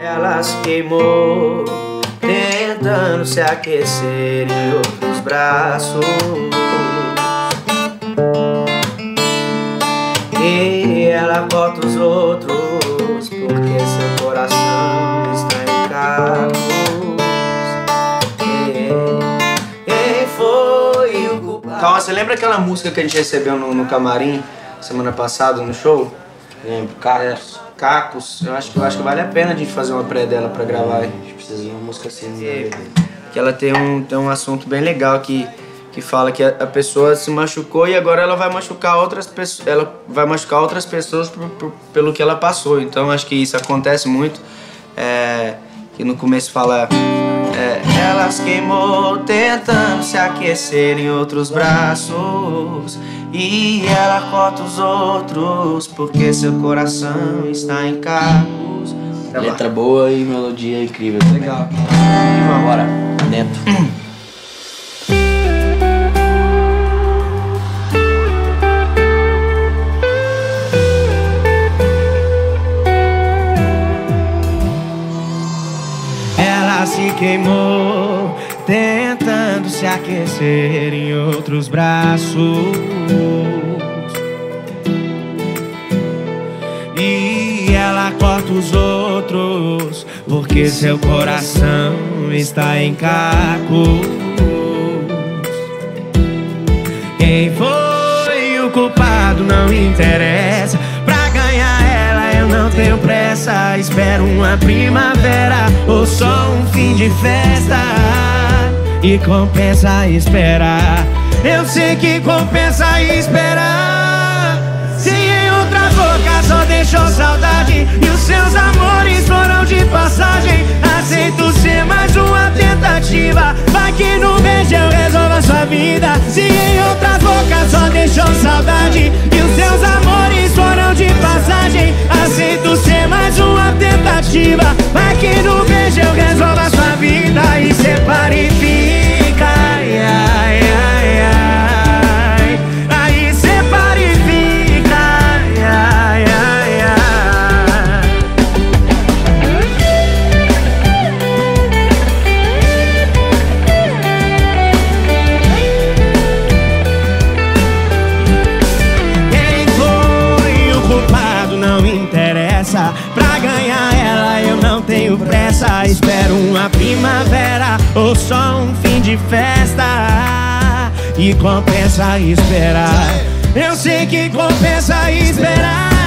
Ela se queimou, tentando se aquecer em outros braços. E ela corta os outros, porque seu coração está em cacos. Quem foi o culpado? Calma, você lembra aquela música que a gente recebeu no, no camarim semana passada no show? Lembro, Cacos. Cacos, eu acho, que, eu acho que vale a pena a gente fazer uma pré dela pra gravar. A gente precisa de uma música assim. É, que ela tem um, tem um assunto bem legal que, que fala que a, a pessoa se machucou e agora ela vai machucar outras pessoas. Ela vai machucar outras pessoas por, por, pelo que ela passou. Então acho que isso acontece muito. É, que no começo fala. Ela se queimou tentando se aquecer em outros braços. E ela corta os outros porque seu coração está em cacos. Letra boa e melodia incrível. Legal. E bora, dentro. Queimou tentando se aquecer em outros braços. E ela corta os outros porque seu coração está em cacos. Quem foi o culpado não interessa. Tenho pressa. Espero uma primavera ou só um fim de festa. E compensa esperar. Eu sei que compensa esperar. Se em outra boca só deixou saudade e os seus amores foram de passagem, tentativa. Vai que no pressa. Espero uma primavera ou só um fim de festa. E compensa esperar. Eu sei que compensa esperar.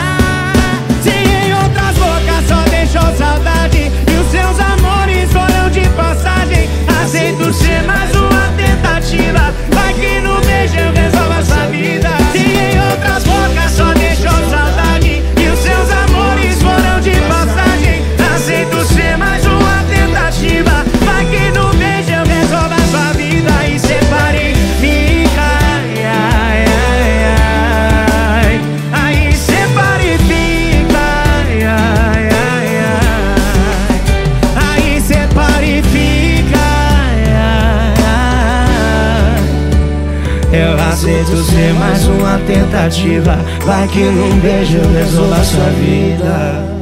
Eu aceito ser mais uma tentativa. Vai que num beijo eu resolvo a sua vida.